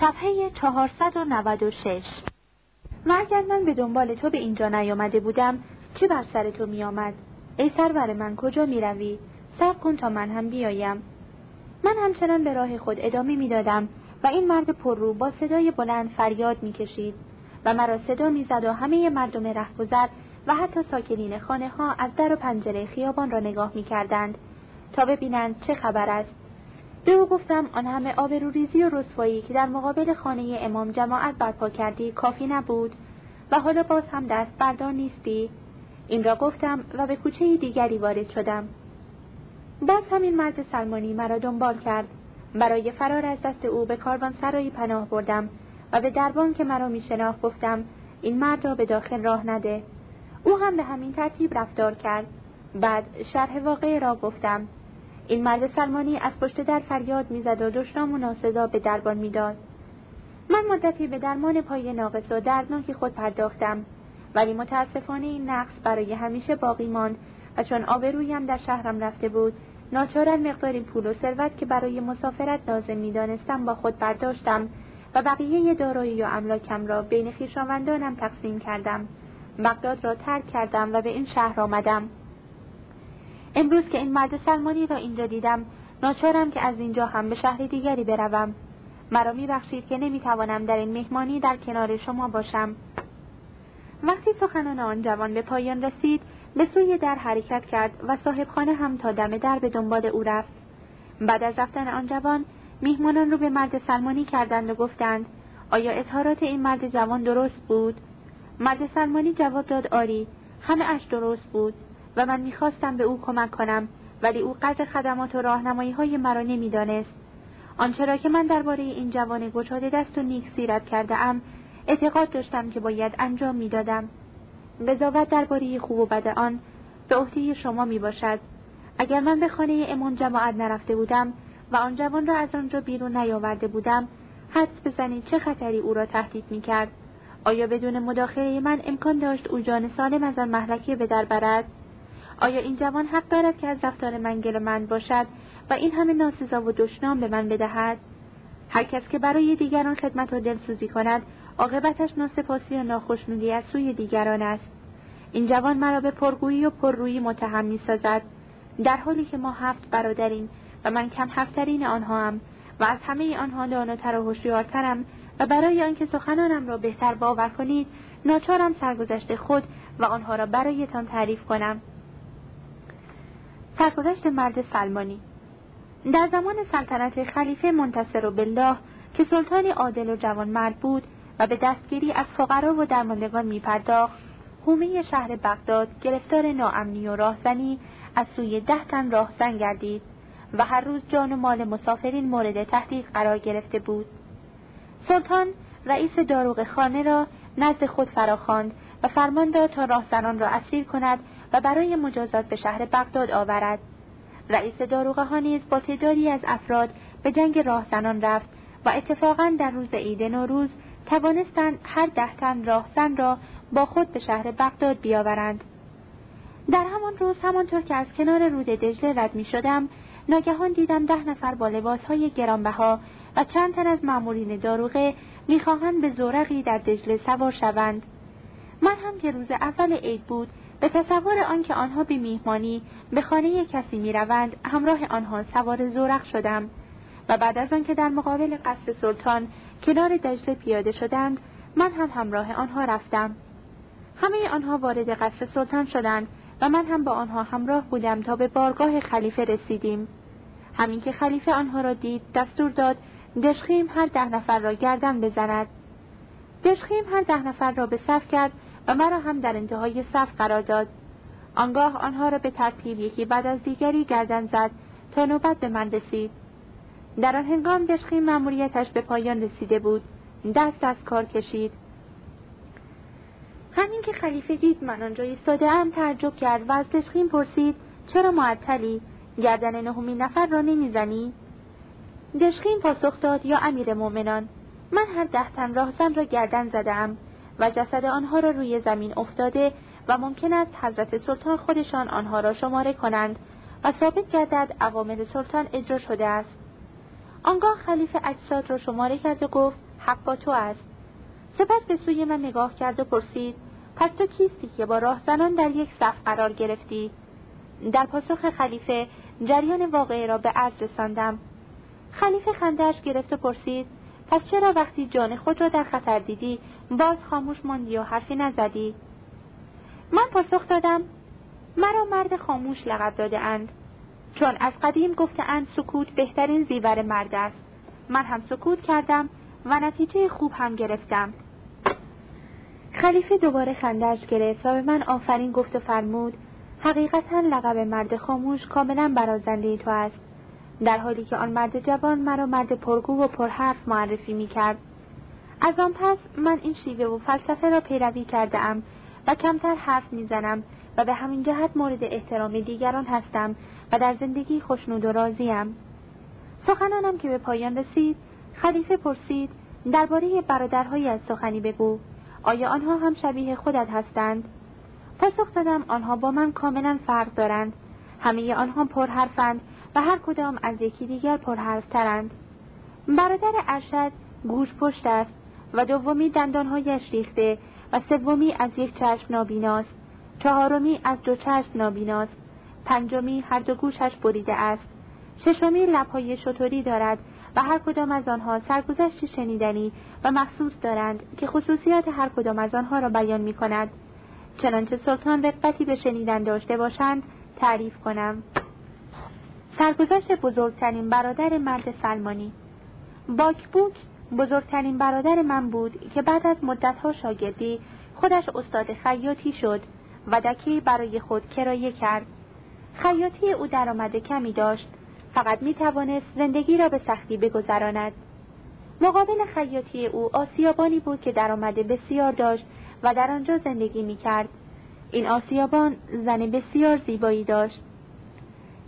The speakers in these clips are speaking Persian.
صفحه 496 و اگر من به دنبال تو به اینجا نیامده بودم. چه بر سر تو میآمد؟ ای سرور من کجا می‌روی؟ صبر کن تا من هم بیایم. من همچنان به راه خود ادامه می‌دادم و این مرد پررو با صدای بلند فریاد می‌کشید و مرا صدا می‌زد و همه مردم رهگذر و حتی ساکنین خانه ها از در و پنجره خیابان را نگاه می‌کردند تا ببینند چه خبر است. به او گفتم آن همه آبروریزی و رسوایی که در مقابل خانه امام جماعت برپا کردی کافی نبود و حالا باز هم دست بردار نیستی؟ این را گفتم و به کوچه دیگری وارد شدم. باز همین مرد سلمانی مرا دنبال کرد. برای فرار از دست او به کاروان سرایی پناه بردم و به دربان که مرا میشناخت گفتم این مرد را به داخل راه نده. او هم به همین ترتیب رفتار کرد. بعد شرح واقعه را گفتم. این مرد سلمانی از پشت در فریاد می‌زد و دشنام و ناسزا به دربان می‌داد. من مدتی به درمان پای ناقص و دردناکی خود پرداختم ولی متاسفانه این نقص برای همیشه باقی ماند و چون آبرویم در شهرم رفته بود ناچارا مقداری پول و ثروت که برای مسافرت لازم می‌دانستم با خود برداشتم و بقیه دارایی و املاکم را بین خویشاوندانم تقسیم کردم. بغداد را ترک کردم و به این شهر آمدم. امروز که این مرد سلمانی را اینجا دیدم ناچارم که از اینجا هم به شهر دیگری بروم. مرا میبخشید که نمی‌توانم در این مهمانی در کنار شما باشم. وقتی سخنان آن جوان به پایان رسید به سوی در حرکت کرد و صاحبخانه هم تا دم در به دنبال او رفت. بعد از رفتن آن جوان میهمانان رو به مرد سلمانی کردند و گفتند آیا اظهارات این مرد جوان درست بود؟ مرد سلمانی جواب داد آری همه اش درست بود. و من می‌خواستم به او کمک کنم ولی او قدر خدمات و راهنمایی های مرا نمی‌دانست. آنچه را که من درباره این جوان گشاده دست و نیک سیرت کرده ام اعتقاد داشتم که باید انجام می‌دادم. قضاوت درباره خوب و بد آن به عهده شما می باشد اگر من به خانه امام جماعت نرفته بودم و آن جوان را از آنجا بیرون نیاورده بودم حدس بزنید چه خطری او را تهدید می کرد آیا بدون مداخله من امکان داشت او جان سالم از آن محلکه به در برد؟ آیا این جوان حق دارد که از رفتار من من باشد و این همه ناسزا و دشنام به من بدهد؟ هر کس که برای دیگران خدمت و دلسوزی کند عاقبتش ناسپاسی و ناخشنودی از سوی دیگران است. این جوان مرا به پرگویی و پررویی متهم می سازد در حالی که ما هفت برادریم و من کم هفترین آنها هم و از همه آنها داناتر و هوشیارترم و برای آنکه سخنانم را بهتر باور کنید ناچارم سرگذشت خود و آنها را برایتان تعریف کنم. سرگذشت مرد سلمانی. در زمان سلطنت خلیفه منتصر و بالله که سلطان عادل و جوان مرد بود و به دستگیری از فقرا و درماندگان میپرداخت حومه شهر بغداد گرفتار ناامنی و راهزنی از سوی ده تن راهزن گردید و هر روز جان و مال مسافرین مورد تهدید قرار گرفته بود. سلطان رئیس داروغ خانه را نزد خود فراخواند و فرمان داد تا راهزنان را اسیر کند و برای مجازات به شهر بغداد آورد. رئیس داروغه ها نیز با تعدادی از افراد به جنگ راهزنان رفت و اتفاقا در روز عید نوروز توانستند هر ده تن راهزن را با خود به شهر بغداد بیاورند. در همان روز همانطور که از کنار رود دجله رد می شدم ناگهان دیدم ده نفر با لباسهای گرانبها و چند تن از مامورین داروغه می‌خواهند به زورقی در دجله سوار شوند. من هم که روز اول عید بود به تصور آنکه آنها به میهمانی به خانه کسی می‌روند همراه آنها سوار زورق شدم و بعد از آنکه در مقابل قصر سلطان کنار دجله پیاده شدند من هم همراه آنها رفتم. همه آنها وارد قصر سلطان شدند و من هم با آنها همراه بودم تا به بارگاه خلیفه رسیدیم. همین که خلیفه آنها را دید دستور داد دشخیم هر ده نفر را گردن بزند. دشخیم هر ده نفر را به صف کرد و مرا هم در انتهای صف قرار داد. آنگاه آنها را به ترتیب یکی بعد از دیگری گردن زد تا نوبت به من رسید. در آن هنگام دشخیم مأموریتش به پایان رسیده بود. دست از کار کشید. همین که خلیفه دید من آنجا ایستاده ام تعجب کرد و از دشخیم پرسید چرا معطلی؟ گردن نهمین نفر را نمی‌زنی؟ دشخیم پاسخ داد یا امیر مؤمنان. من هر ده تن راهزن را گردن زدم و جسد آنها را روی زمین افتاده و ممکن است حضرت سلطان خودشان آنها را شماره کنند و ثابت گردد عوامل سلطان اجرا شده است. آنگاه خلیفه اجساد را شماره کرد و گفت حق با تو است. سپس به سوی من نگاه کرد و پرسید پس تو کیستی که با راهزنان در یک صف قرار گرفتی؟ در پاسخ خلیفه جریان واقعه را به عرض رساندم. خلیفه خندهاش گرفت و پرسید پس چرا وقتی جان خود را در خطر دیدی باز خاموش ماندی و حرفی نزدی؟ من پاسخ دادم مرا مرد خاموش لقب داده اند. چون از قدیم گفته اند سکوت بهترین زیور مرد است. من هم سکوت کردم و نتیجه خوب هم گرفتم. خلیفه دوباره خندهاش گرفت و به من آفرین گفت و فرمود حقیقتا لقب مرد خاموش کاملا برازنده تو است. در حالی که آن مرد جوان مرا مرد پرگو و پرحرف معرفی می کرد. از آن پس من این شیوه و فلسفه را پیروی کرده ام و کمتر حرف می‌زنم و به همین جهت مورد احترام دیگران هستم و در زندگی خوشنود و راضیم. سخنانم که به پایان رسید خلیفه پرسید درباره برادرهایی از سخنی بگو آیا آنها هم شبیه خودت هستند پاسخ دادم آنها با من کاملا فرق دارند همه آنها پرحرفند و هر کدام از یکی دیگر پرحرفترند. برادر ارشد گوش پشت است و دومی دندانهایش ریخته و سومی از یک چشم نابیناست. چهارمی از دو چشم نابیناست. پنجمی هر دو گوشش بریده است. ششمی لبهای شطوری دارد و هر کدام از آنها سرگذشت شنیدنی و مخصوص دارند که خصوصیات هر کدام از آنها را بیان می کند چنانچه سلطان رقبتی به شنیدن داشته باشند تعریف کنم. سرگذشت بزرگترین برادر مرد سلمانی باکبوک بزرگترین برادر من بود که بعد از مدتها شاگردی خودش استاد خیاطی شد و دکی برای خود کرایه کرد خیاطی او درآمد کمی داشت فقط می توانست زندگی را به سختی بگذراند مقابل خیاطی او آسیابانی بود که درآمد بسیار داشت و در آنجا زندگی می کرد. این آسیابان زن بسیار زیبایی داشت.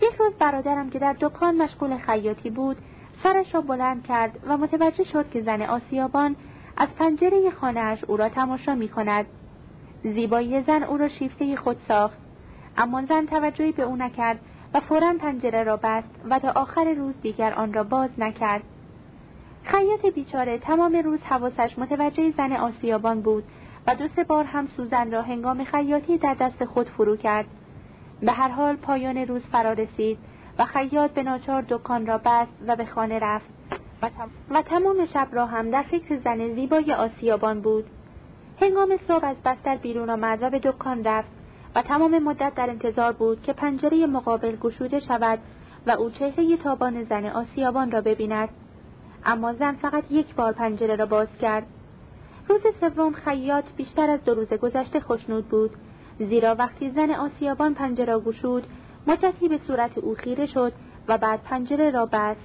یک روز برادرم که در دکان مشغول خیاطی بود سرش را بلند کرد و متوجه شد که زن آسیابان از پنجره خانهاش او را تماشا می کند. زیبایی زن او را شیفته خود ساخت اما زن توجهی به او نکرد و فورا پنجره را بست و تا آخر روز دیگر آن را باز نکرد خیاط بیچاره تمام روز حواسش متوجه زن آسیابان بود و دو سه بار هم سوزن را هنگام خیاطی در دست خود فرو کرد به هر حال پایان روز فرا رسید و خیاط به ناچار دکان را بست و به خانه رفت و, تمام شب را هم در فکر زن زیبای آسیابان بود. هنگام صبح از بستر بیرون آمد و به دکان رفت و تمام مدت در انتظار بود که پنجره مقابل گشوده شود و او چهره تابان زن آسیابان را ببیند. اما زن فقط یک بار پنجره را باز کرد. روز سوم خیاط بیشتر از دو روز گذشته خوشنود بود. زیرا وقتی زن آسیابان پنجره را گشود مدتی به صورت او خیره شد و بعد پنجره را بست.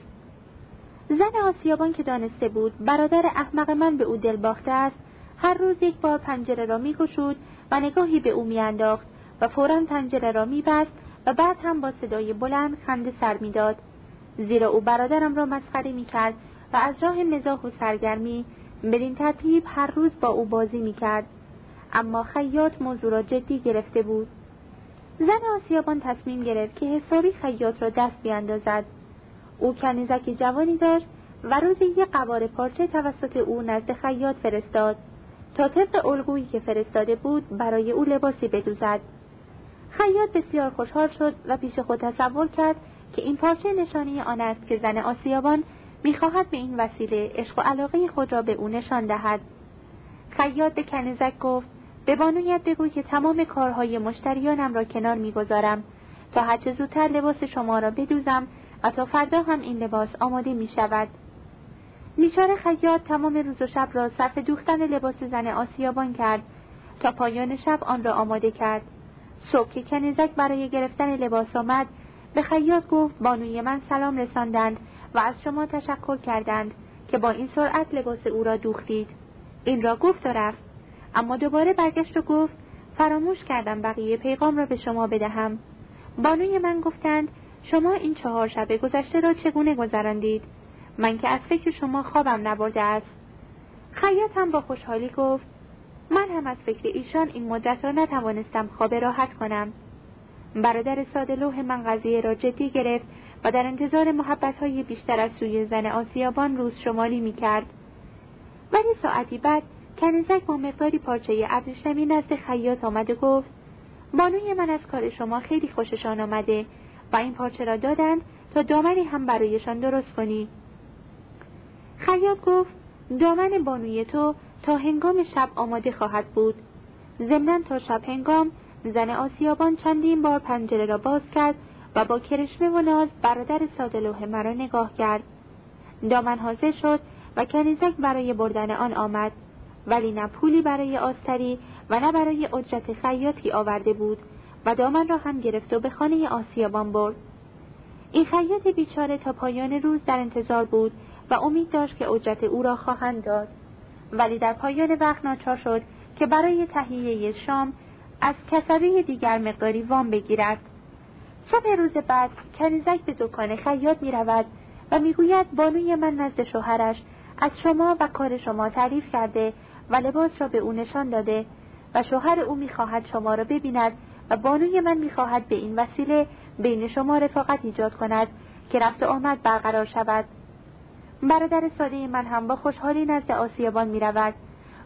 زن آسیابان که دانسته بود برادر احمق من به او دل باخته است هر روز یک بار پنجره را میگشود و نگاهی به او میانداخت و فورا پنجره را میبست و بعد هم با صدای بلند خنده سر می‌داد زیرا او برادرم را مسخره می‌کرد و از راه مزاح و سرگرمی بدین ترتیب هر روز با او بازی می‌کرد اما خیاط موضوع را جدی گرفته بود. زن آسیابان تصمیم گرفت که حسابی خیاط را دست بیاندازد. او کنیزک جوانی داشت و روزی یک قوار پارچه توسط او نزد خیاط فرستاد تا طبق الگویی که فرستاده بود برای او لباسی بدوزد. خیاط بسیار خوشحال شد و پیش خود تصور کرد که این پارچه نشانی آن است که زن آسیابان می‌خواهد به این وسیله عشق و علاقه خود را به او نشان دهد. خیاط به کنیزک گفت به بانویت بگو که تمام کارهای مشتریانم را کنار می‌گذارم تا هرچه زودتر لباس شما را بدوزم و تا فردا هم این لباس آماده می شود. خیاط تمام روز و شب را صرف دوختن لباس زن آسیابان کرد تا پایان شب آن را آماده کرد. صبح که کنیزک برای گرفتن لباس آمد به خیاط گفت بانوی من سلام رساندند و از شما تشکر کردند که با این سرعت لباس او را دوختید این را گفت و رفت اما دوباره برگشت و گفت فراموش کردم بقیه پیغام را به شما بدهم. بانوی من گفتند شما این چهار شب گذشته را چگونه گذراندید؟ من که از فکر شما خوابم نبرده است. خیاط هم با خوشحالی گفت من هم از فکر ایشان این مدت را نتوانستم خواب راحت کنم. برادر ساده من قضیه را جدی گرفت و در انتظار محبت های بیشتر از سوی زن آسیابان روز شمالی می کرد. ولی ساعتی بعد کنیزک با مقداری پارچه ابریشمی نزد خیاط آمد و گفت بانوی من از کار شما خیلی خوششان آمده و این پارچه را دادند تا دامنی هم برایشان درست کنی. خیاط گفت دامن بانوی تو تا هنگام شب آماده خواهد بود. ضمنا تا شب هنگام زن آسیابان چندین بار پنجره را باز کرد و با کرشمه و ناز برادر سادلوه مرا نگاه کرد. دامن حاضر شد و کنیزک برای بردن آن آمد. ولی نه پولی برای آستری و نه برای اجرت خیاطی آورده بود و دامن را هم گرفت و به خانه آسیابان برد. این خیاط بیچاره تا پایان روز در انتظار بود و امید داشت که اجرت او را خواهند داد. ولی در پایان وقت ناچار شد که برای تهیه شام از کسبه دیگر مقداری وام بگیرد. صبح روز بعد کنیزک به دکان خیاط می رود و می‌گوید بانوی من نزد شوهرش از شما و کار شما تعریف کرده و لباس را به او نشان داده و شوهر او می‌خواهد شما را ببیند و بانوی من می‌خواهد به این وسیله بین شما رفاقت ایجاد کند که رفت آمد برقرار شود برادر ساده من هم با خوشحالی نزد آسیابان می رود.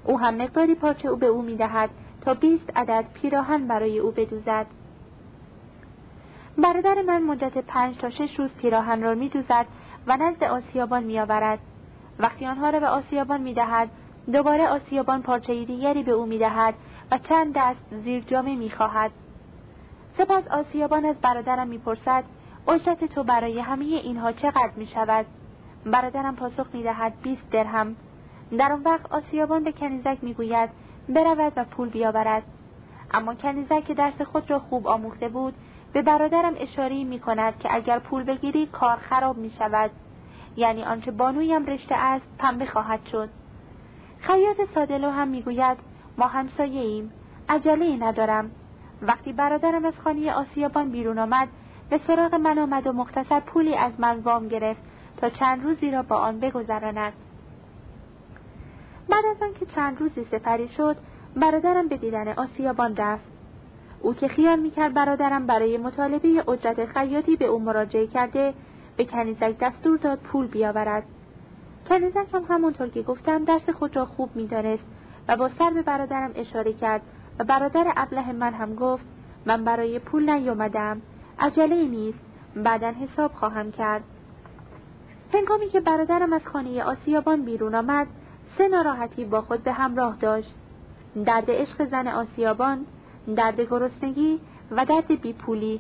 او هم مقداری پارچه او به او می دهد تا بیست عدد پیراهن برای او بدوزد. برادر من مدت پنج تا شش روز پیراهن را می دوزد و نزد آسیابان می آورد. وقتی آنها را به آسیابان می دهد دوباره آسیابان پارچه دیگری به او می‌دهد و چند دست زیر جامه می‌خواهد. سپس آسیابان از برادرم می‌پرسد اجرت تو برای همه اینها چقدر می‌شود؟ برادرم پاسخ می‌دهد بیست درهم. در آن وقت آسیابان به کنیزک می‌گوید برود و پول بیاورد. اما کنیزک که درس خود را خوب آموخته بود به برادرم اشاره می کند که اگر پول بگیری کار خراب می شود یعنی آنچه بانویم رشته است پنبه خواهد شد. خیاط سادلو هم می‌گوید ما همسایه ایم عجله ندارم. وقتی برادرم از خانه آسیابان بیرون آمد به سراغ من آمد و مختصر پولی از من وام گرفت تا چند روزی را با آن بگذراند. بعد از آنکه چند روزی سپری شد برادرم به دیدن آسیابان رفت. او که خیال می‌کرد برادرم برای مطالبه اجرت خیاطی به او مراجعه کرده به کنیزک دستور داد پول بیاورد. کنیزک هم همونطور که گفتم درس خود را خوب می‌دانست و با سر به برادرم اشاره کرد و برادر ابله من هم گفت من برای پول نیامدم عجله نیست بعدا حساب خواهم کرد. هنگامی که برادرم از خانه آسیابان بیرون آمد سه ناراحتی با خود به همراه داشت. درد عشق زن آسیابان درد گرسنگی و درد بیپولی.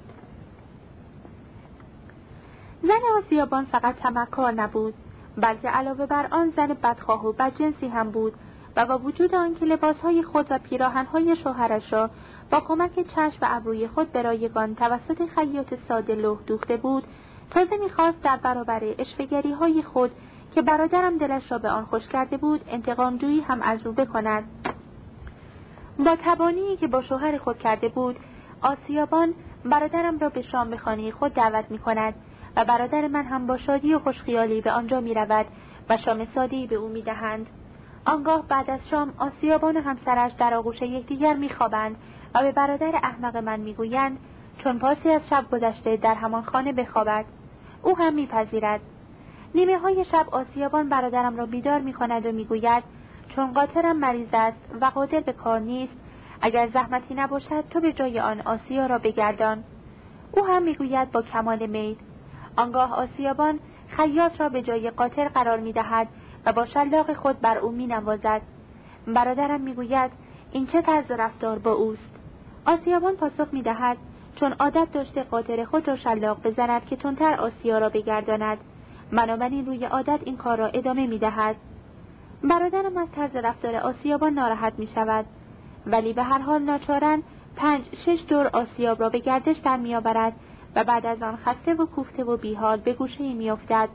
زن آسیابان فقط تمکار نبود. بلکه علاوه بر آن زن بدخواه و بدجنسی هم بود و با وجود آنکه لباسهای خود و پیراهنهای شوهرش را با کمک چشم و ابروی خود به رایگان توسط خیاط ساده لوح دوخته بود تازه می‌خواست در برابر اشفگری های خود که برادرم دلش را به آن خوش کرده بود انتقام جویی هم از او بکند. با تبانی که با شوهر خود کرده بود آسیابان برادرم را به شام به خانه خود دعوت می کند و برادر من هم با شادی و خوشخیالی به آنجا می رود و شام سادی به او می دهند. آنگاه بعد از شام آسیابان و همسرش در آغوش یکدیگر میخوابند و به برادر احمق من می‌گویند چون پاسی از شب گذشته در همان خانه بخوابد او هم میپذیرد نیمه های شب آسیابان برادرم را بیدار می‌کند و می‌گوید چون قاطرم مریض است و قادر به کار نیست اگر زحمتی نباشد تو به جای آن آسیا را بگردان او هم می‌گوید با کمال میل آنگاه آسیابان خیاط را به جای قاطر قرار می دهد و با شلاق خود بر او می نوازد. برادرم می گوید این چه طرز رفتار با اوست. آسیابان پاسخ می دهد چون عادت داشته قاطر خود را شلاق بزند که تندتر آسیا را بگرداند. بنابراین روی عادت این کار را ادامه می دهد. برادرم از طرز رفتار آسیابان ناراحت می شود. ولی به هر حال ناچارن پنج شش دور آسیاب را به گردش در و بعد از آن خسته و کوفته و بیحال به گوشه میافتد.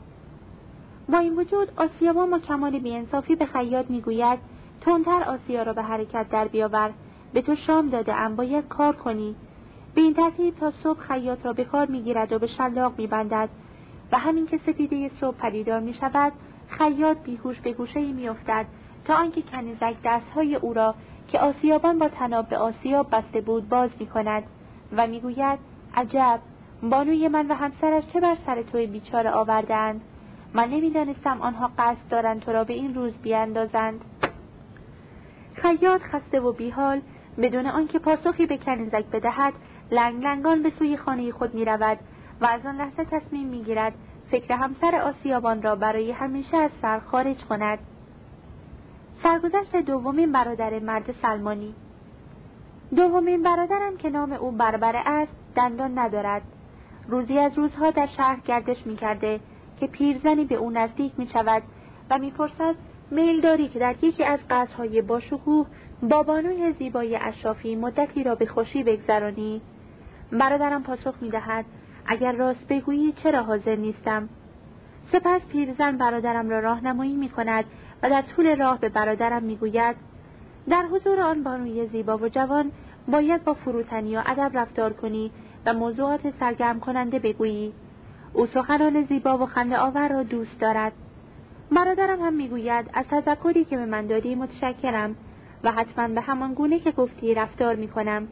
با این وجود آسیابا با کمال بیانصافی به خیاط می‌گوید تندتر آسیا را به حرکت در بیاور. به تو شام داده ام باید کار کنی. به این ترتیب تا صبح خیاط را به کار می‌گیرد و به شلاق میبندد. و همین که سپیده صبح پدیدار می شود خیاط بیهوش به گوشه میافتد تا آنکه کنیزک دستهای او را که آسیابان با تناب به آسیاب بسته بود باز می کند و می‌گوید عجب! بانوی من و همسرش چه بر سر توی بیچاره آوردند؟ من نمی‌دانستم آنها قصد دارند تو را به این روز بیاندازند. خیاط خسته و بیحال بدون آنکه پاسخی به کنیزک بدهد لنگ لنگان به سوی خانه خود می رود و از آن لحظه تصمیم می گیرد فکر همسر آسیابان را برای همیشه از سر خارج کند. سرگذشت دومین برادر مرد سلمانی. دومین برادرم که نام او بربره است دندان ندارد. روزی از روزها در شهر گردش می کرده که پیرزنی به او نزدیک می شود و می پرسد میل داری که در یکی از قصرهای باشکوه با بانوی زیبای اشرافی مدتی را به خوشی بگذرانی؟ برادرم پاسخ می دهد اگر راست بگویی چرا حاضر نیستم؟ سپس پیرزن برادرم را راهنمایی می کند و در طول راه به برادرم می گوید در حضور آن بانوی زیبا و جوان باید با فروتنی و ادب رفتار کنی و موضوعات سرگرم کننده بگویی. او سخنان زیبا و خنده آور را دوست دارد. برادرم هم می‌گوید از تذکری که به من دادی متشکرم و حتما به همان گونه که گفتی رفتار می‌کنم.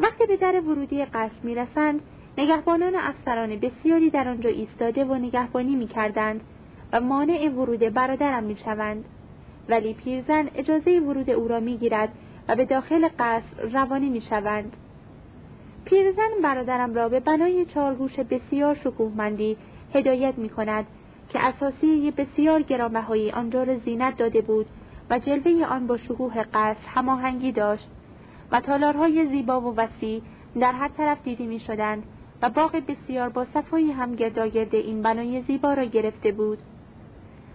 وقتی به در ورودی قصر می‌رسند نگهبانان افسران بسیاری در آنجا ایستاده و نگهبانی می‌کردند و مانع ورود برادرم می‌شوند. ولی پیرزن اجازه ورود او را می‌گیرد و به داخل قصر روانه می‌شوند. پیرزن برادرم را به بنای چارگوش بسیار شکوهمندی هدایت می کند که اساسی بسیار گرانبهایی آنجا را زینت داده بود و جلوه آن با شکوه قصر هماهنگی داشت و تالارهای زیبا و وسیع در هر طرف دیده می شدند و باغ بسیار با صفایی هم گرداگرد این بنای زیبا را گرفته بود.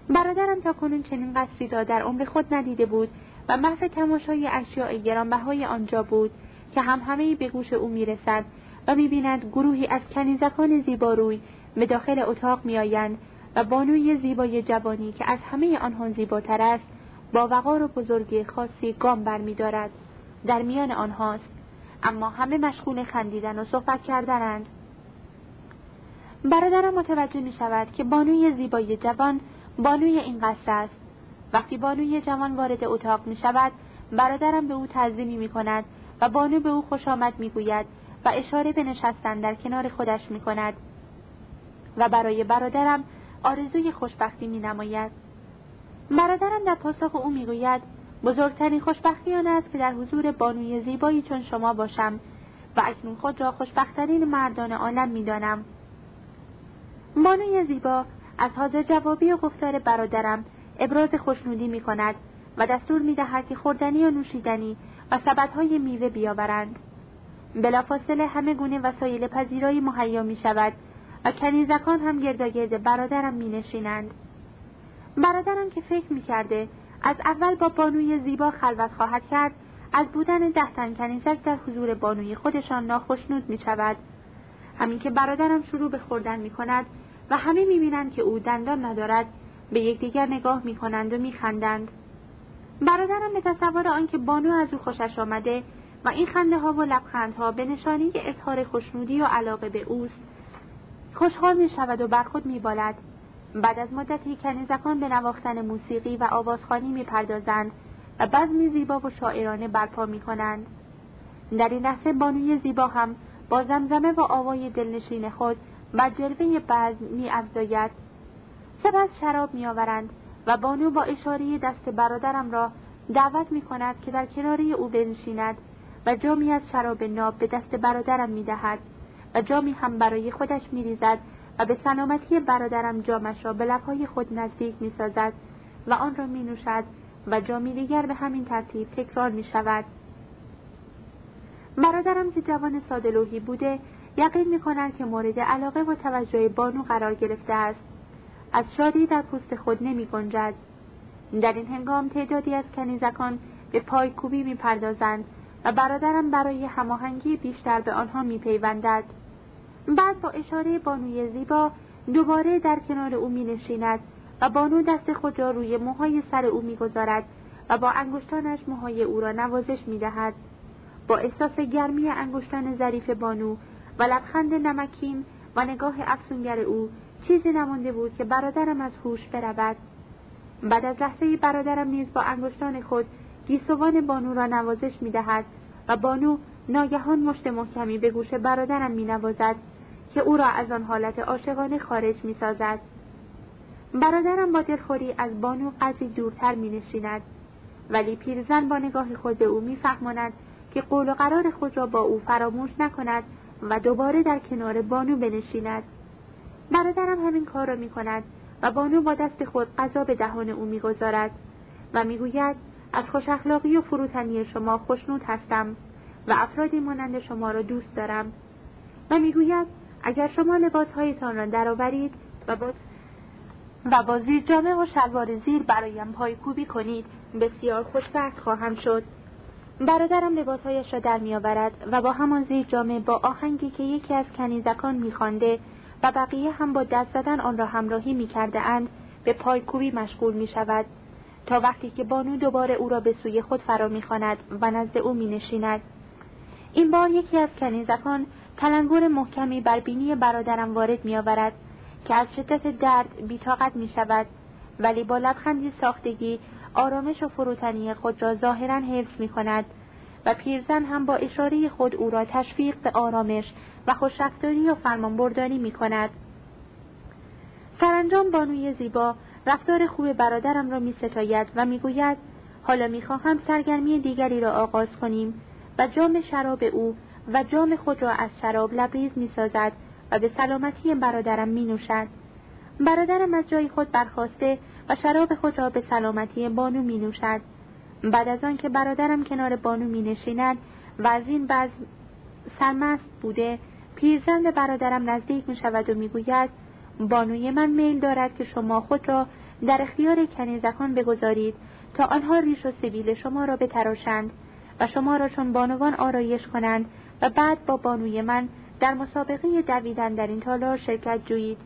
برادرم تا کنون چنین قصری را در عمر خود ندیده بود و محو تماشای اشیاء گرانبهای آنجا بود که هم همه به گوش او می‌رسد و می‌بیند گروهی از کنیزکان زیباروی به داخل اتاق میآیند و بانوی زیبای جوانی که از همه آنها زیباتر است با وقار و بزرگی خاصی گام برمیدارد در میان آنهاست. اما همه مشغول خندیدن و صحبت کردنند برادرم متوجه می شود که بانوی زیبای جوان بانوی این قصر است. وقتی بانوی جوان وارد اتاق می شود برادرم به او تعظیمی می کند و بانو به او خوش آمد می گوید و اشاره به نشستن در کنار خودش می کند و برای برادرم آرزوی خوشبختی می نماید. برادرم در پاسخ او می گوید بزرگترین خوشبختی آن است که در حضور بانوی زیبایی چون شما باشم و اکنون خود را خوشبختترین مردان عالم می دانم. بانوی زیبا از حاضر جوابی و گفتار برادرم ابراز خوشنودی می کند و دستور می دهد که خوردنی و نوشیدنی و سبدهای میوه بیاورند بلافاصله همه گونه وسایل پذیرایی مهیا می شود و کنیزکان هم گرداگرد برادرم می نشینند. برادرم که فکر می کرده از اول با بانوی زیبا خلوت خواهد کرد از بودن دهتن کنیزک در حضور بانوی خودشان ناخشنود می شود همین که برادرم شروع به خوردن می کند و همه می بینند که او دندان ندارد به یکدیگر نگاه می کنند و می خندند. برادرم به تصور آنکه بانو از او خوشش آمده و این خنده ها و لبخندها به نشانی اظهار خوشنودی و علاقه به اوست خوشحال می شود و بر خود می بالد. بعد از مدتی کنیزکان به نواختن موسیقی و آوازخانی می پردازند و بزمی زیبا و شاعرانه برپا می کنند. در این لحظه بانوی زیبا هم با زمزمه و آوای دلنشین خود بر جلوه بزم می افزاید. سپس شراب می آورند و بانو با اشاره دست برادرم را دعوت می کند که در کناری او بنشیند و جامی از شراب ناب به دست برادرم می دهد و جامی هم برای خودش می ریزد و به سلامتی برادرم جامش را به لبهای خود نزدیک می سازد و آن را می نوشد و جامی دیگر به همین ترتیب تکرار می شود. برادرم که جوان سادلوهی بوده یقین می کند که مورد علاقه و توجه بانو قرار گرفته است از شادی در پوست خود نمی گنجد. در این هنگام تعدادی از کنیزکان به پایکوبی می پردازند و برادرم برای هماهنگی بیشتر به آنها می پیوندد. بعد با اشاره بانوی زیبا دوباره در کنار او می نشیند و بانو دست خود را روی موهای سر او می گذارد و با انگشتانش موهای او را نوازش می دهد. با احساس گرمی انگشتان ظریف بانو و لبخند نمکین و نگاه افسونگر او چیزی نمانده بود که برادرم از هوش برود بعد از لحظه برادرم نیز با انگشتان خود گیسوان بانو را نوازش می دهد و بانو ناگهان مشت محکمی به گوش برادرم می نوازد که او را از آن حالت عاشقانه خارج می سازد. برادرم با دلخوری از بانو قدری دورتر می نشیند ولی پیرزن با نگاه خود به او میفهماند که قول و قرار خود را با او فراموش نکند و دوباره در کنار بانو بنشیند برادرم همین کار را می کند و بانو با دست خود غذا به دهان او می‌گذارد و می‌گوید از خوش اخلاقی و فروتنی شما خوشنود هستم و افرادی مانند شما را دوست دارم. و می‌گوید اگر شما لباسهایتان را درآورید و با و با زیر جامه و شلوار زیر برایم پایکوبی کنید بسیار خوشبخت خواهم شد. برادرم لباسهایش را در میآورد و با همان زیر جامه با آهنگی که یکی از کنیزکان میخوانده و بقیه هم با دست زدن آن را همراهی می‌کرده اند به پایکوبی مشغول می شود تا وقتی که بانو دوباره او را به سوی خود فرا می‌خواند و نزد او مینشیند. این بار یکی از کنیزکان تلنگر محکمی بر بینی برادرم وارد میآورد که از شدت درد بیتاقت می شود ولی با لبخندی ساختگی آرامش و فروتنی خود را ظاهرا حفظ می کند و پیرزن هم با اشاره خود او را تشویق به آرامش و خوشرفتاری و فرمانبرداری می کند. سرانجام بانوی زیبا رفتار خوب برادرم را می ستاید و می گوید حالا می خواهم سرگرمی دیگری را آغاز کنیم و جام شراب او و جام خود را از شراب لبریز می سازد و به سلامتی برادرم می نوشد. برادرم از جای خود برخواسته و شراب خود را به سلامتی بانو می نوشد. بعد از آنکه برادرم کنار بانو می نشیند و از این بعض سرمست بوده پیرزن به برادرم نزدیک می شود و می گوید بانوی من میل دارد که شما خود را در اختیار کنیزکان بگذارید تا آنها ریش و سبیل شما را بتراشند و شما را چون بانوان آرایش کنند و بعد با بانوی من در مسابقه دویدن در این تالار شرکت جویید.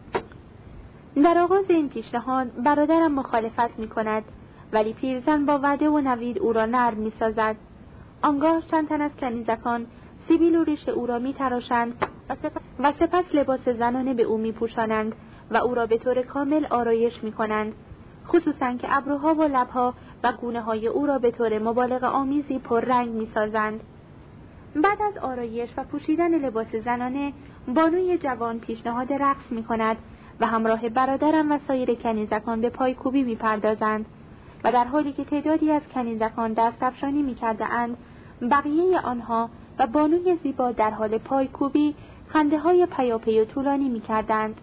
در آغاز این پیشنهاد برادرم مخالفت می کند ولی پیرزن با وعده و نوید او را نرم می سازد. آنگاه چند تن از کنیزکان سیبیل و ریش او را می تراشند و سپس لباس زنانه به او می پوشانند و او را به طور کامل آرایش می کنند. خصوصا که ابروها و لبها و گونه های او را به طور مبالغ آمیزی پررنگ می سازند. بعد از آرایش و پوشیدن لباس زنانه بانوی جوان پیشنهاد رقص می کند و همراه برادرم و سایر کنیزکان به پایکوبی می پردازند و در حالی که تعدادی از کنیزکان دست افشانی می کرده اند بقیه آنها و بانوی زیبا در حال پایکوبی خنده های پیاپی و طولانی می کردند.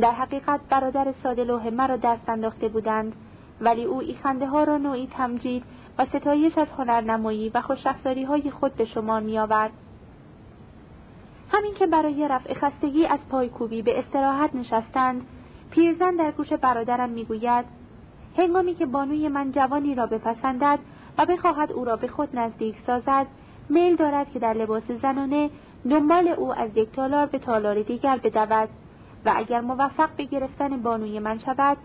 در حقیقت برادر ساده لوح مرا دست انداخته بودند ولی او این خنده ها را نوعی تمجید و ستایش از هنرنمایی و خوشرفتاری های خود به شما می آورد. همین که برای رفع خستگی از پایکوبی به استراحت نشستند پیرزن در گوش برادرم می‌گوید هنگامی که بانوی من جوانی را بپسندد و بخواهد او را به خود نزدیک سازد میل دارد که در لباس زنانه دنبال او از یک تالار به تالار دیگر بدود و اگر موفق به گرفتن بانوی من شود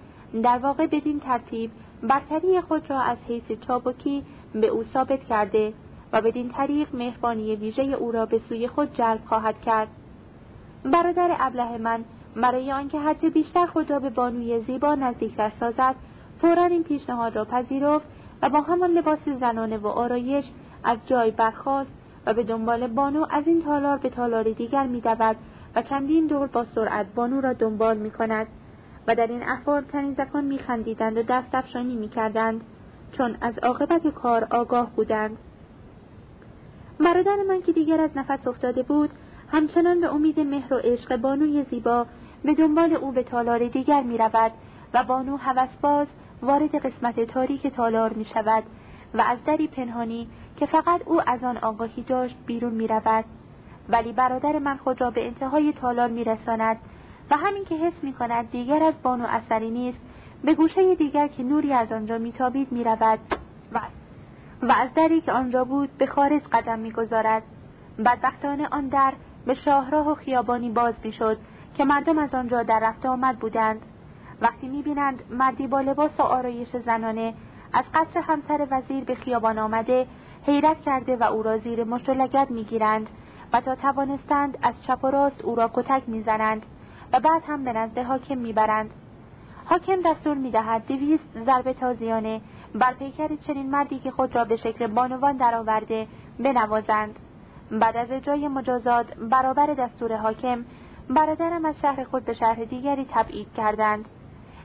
در واقع بدین ترتیب برتری خود را از حیث چابکی به او ثابت کرده و بدین طریق مهربانی ویژه او را به سوی خود جلب خواهد کرد. برادر ابله من برای آنکه هرچه بیشتر خود را به بانوی زیبا نزدیکتر سازد فورا این پیشنهاد را پذیرفت و با همان لباس زنانه و آرایش از جای برخاست و به دنبال بانو از این تالار به تالار دیگر میدود و چندین دور با سرعت بانو را دنبال می کند و در این احوال کنیزکان میخندیدند و دست افشانی می‌کردند چون از عاقبت کار آگاه بودند. برادر من که دیگر از نفس افتاده بود همچنان به امید مهر و عشق بانوی زیبا به دنبال او به تالار دیگر می رود و بانو هوسباز وارد قسمت تاریک تالار می شود و از دری پنهانی که فقط او از آن آگاهی داشت بیرون می رود. ولی برادر من خود را به انتهای تالار می رساند و همین که حس می کند دیگر از بانو اثری نیست به گوشه دیگر که نوری از آنجا میتابید می رود و و از دری که آنجا بود به خارج قدم می‌گذارد بدبختانه آن در به شاهراه و خیابانی باز می‌شد که مردم از آنجا در رفته آمد بودند وقتی می‌بینند مردی با لباس و آرایش زنانه از قصر همسر وزیر به خیابان آمده حیرت کرده و او را زیر مشت و لگد می‌گیرند و تا توانستند از چپ و راست او را کتک می‌زنند و بعد هم به نزد حاکم می‌برند. حاکم دستور می‌دهد دویست ضربه تازیانه بر پیکر چنین مردی که خود را به شکل بانوان درآورده بنوازند. بعد از اجرای مجازات برابر دستور حاکم برادرم از شهر خود به شهر دیگری تبعید کردند.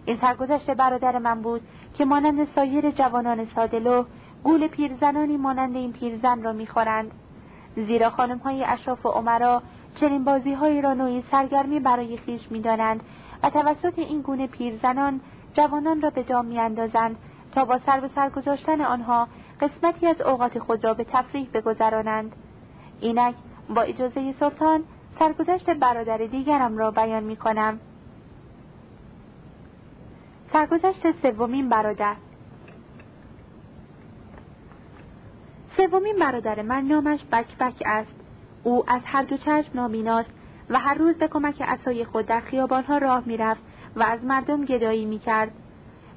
این سرگذشت برادر من بود که مانند سایر جوانان سادلو گول پیرزنانی مانند این پیرزن را می‌خورند زیرا خانم های اشراف و عمرا چنین بازی هایی را نوعی سرگرمی برای خیش می‌دانند و توسط این گونه پیرزنان جوانان را به دام میاندازند تا با سر به سر گذاشتن آنها قسمتی از اوقات خود را به تفریح بگذرانند اینک با اجازه سلطان سرگذشت برادر دیگرم را بیان می کنم. سرگذشت سومین برادر. سومین برادر من نامش بک بک است. او از هر دو چشم نابیناست و هر روز به کمک اسای خود در خیابانها راه می‌رفت و از مردم گدایی می‌کرد.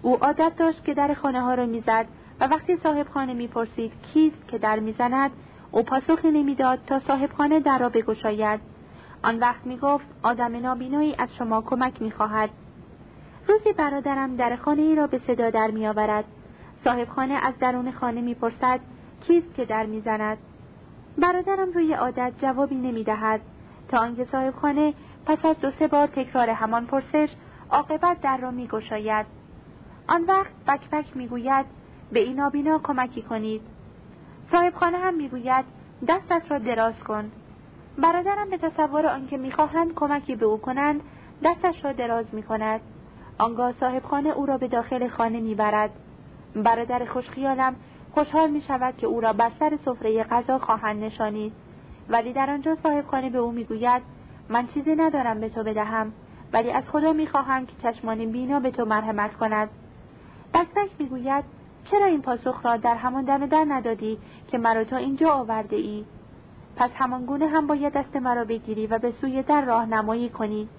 او عادت داشت که در خانه ها را می‌زد و وقتی صاحب خانه می‌پرسید کیست که در می‌زند او پاسخی نمی‌داد تا صاحب خانه در را بگشاید. آن وقت می‌گفت آدم نابینایی از شما کمک می‌خواهد. روزی برادرم در خانه ای را به صدا در میآورد. صاحب خانه از درون خانه می‌پرسد کیست که در می‌زند؟ برادرم روی عادت جوابی نمی‌دهد. تا آنکه صاحب خانه پس از دو سه بار تکرار همان پرسش عاقبت در را میگشاید. آن وقت بک بک می‌گوید به این نابینا کمکی کنید. صاحب خانه هم می‌گوید دستت را دراز کن. برادرم به تصور آنکه می‌خواهند کمکی به او کنند دستش را دراز می‌کند. آنگاه صاحب خانه او را به داخل خانه می‌برد. برادر خوشخیالم خوشحال می شود که او را بر سر سفره غذا خواهند نشانید. ولی در آنجا صاحب خانه به او می‌گوید من چیزی ندارم به تو بدهم ولی از خدا می‌خواهم که چشمان بینا به تو مرحمت کند. بکبک می‌گوید چرا این پاسخ را در همان دم در ندادی که مرا تا اینجا آورده ای؟ پس همان گونه هم باید دست مرا بگیری و به سوی در راهنمایی کنی.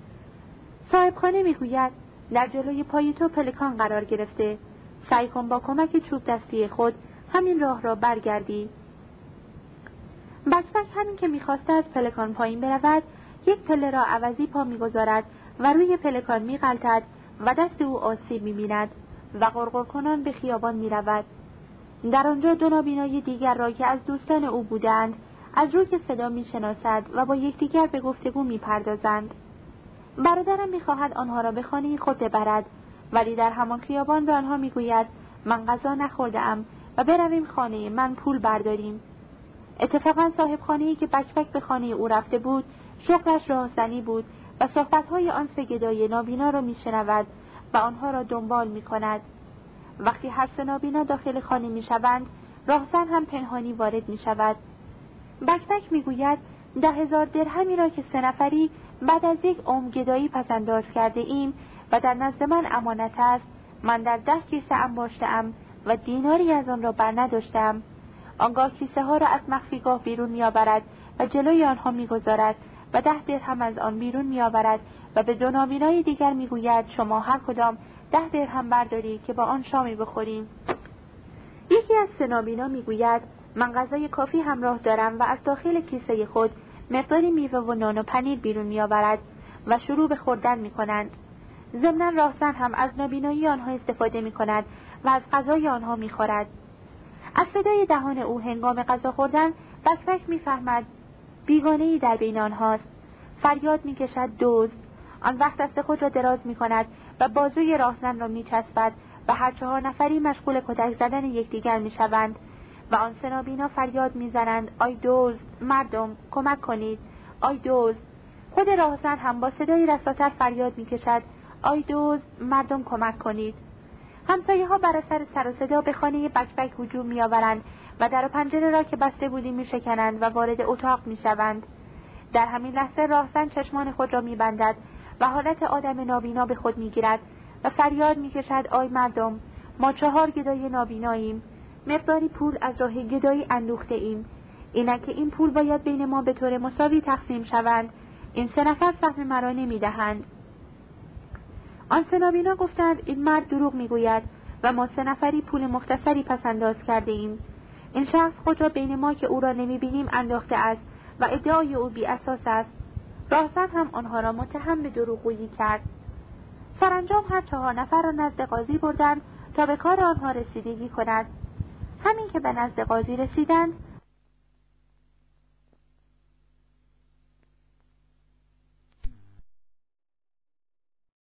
صاحب خانه می‌گوید در جلوی پای تو پلکان قرار گرفته. سعی کن با کمک چوب دستی خود همین راه را برگردی. بکبک همین که می‌خواسته از پلکان پایین برود یک پله را عوضی پا می‌گذارد و روی پلکان میغلطد و دست او آسیب می‌بیند و غرغر کنان به خیابان می‌رود. در آنجا دو نابینای دیگر را که از دوستان او بودند از روی صدا می‌شناسد و با یکدیگر به گفتگو می‌پردازند. برادرم می‌خواهد آنها را به خانه خود ببرد. ولی در همان خیابان به آنها می‌گوید من غذا نخوردهام و برویم خانه من پول برداریم. اتفاقا صاحب خانه که بکبک به خانه او رفته بود شغلش راهزنی بود و صحبتهای آن سه گدای نابینا را میشنود و آنها را دنبال می کند. وقتی هر سه نابینا داخل خانه می شوند راهزن هم پنهانی وارد می شود بکبک می گوید ده هزار درهمی را که سه نفری بعد از یک عمر گدایی پسنداز کرده ایم و در نزد من امانت است. من در ده کیسه ام و دیناری از آن را بر نداشتم. آنگاه کیسه ها را از مخفیگاه بیرون میآورد و جلوی آنها می‌گذارد و ده درهم از آن بیرون میآورد و به دو نابینای دیگر می‌گوید شما هر کدام ده درهم برداری که با آن شامی بخوریم. یکی از سه نابینا می‌گوید من غذای کافی همراه دارم و از داخل کیسه خود مقداری میوه و نان و پنیر بیرون میآورد و شروع به خوردن می‌کنند. ضمنا راهزن هم از نابینایی آنها استفاده می کند و از غذای آنها می‌خورد. از صدای دهان او هنگام غذا خوردن بکبک می‌فهمد بیگانه ای در بین آنهاست. فریاد می‌کشد دوز آن وقت دست خود را دراز می کند و بازوی راهزن را میچسبد و هر چهار نفری مشغول کتک زدن یکدیگر می‌شوند. و آن سه نابینا فریاد می‌زنند آی دزد مردم کمک کنید. آی دزد خود راهزن هم با صدای رساتر فریاد می‌کشد آی دزد مردم کمک کنید. همسایه ها بر اثر سر و صدا به خانه بکبک هجوم میآورند و در و پنجره را که بسته بودیم میشکنند و وارد اتاق می‌شوند. در همین لحظه راهزن چشمان خود را میبندد و حالت آدم نابینا به خود می‌گیرد و فریاد می‌کشد آی مردم ما چهار گدای نابیناییم. مقداری پول از راه گدایی اندوخته ایم. اینک که این پول باید بین ما به طور مساوی تقسیم شوند این سه نفر سهم مرا نمی‌دهند. آن سنابینا گفتند این مرد دروغ می‌گوید و ما سه نفری پول مختصری پس انداز کرده ایم. این شخص خود را بین ما که او را نمی‌بینیم انداخته است و ادعای او بی اساس است. راهزن هم آنها را متهم به دروغگویی کرد. سرانجام هر چهار نفر را نزد قاضی بردند تا به کار آنها رسیدگی کند. همین که به نزد قاضی رسیدند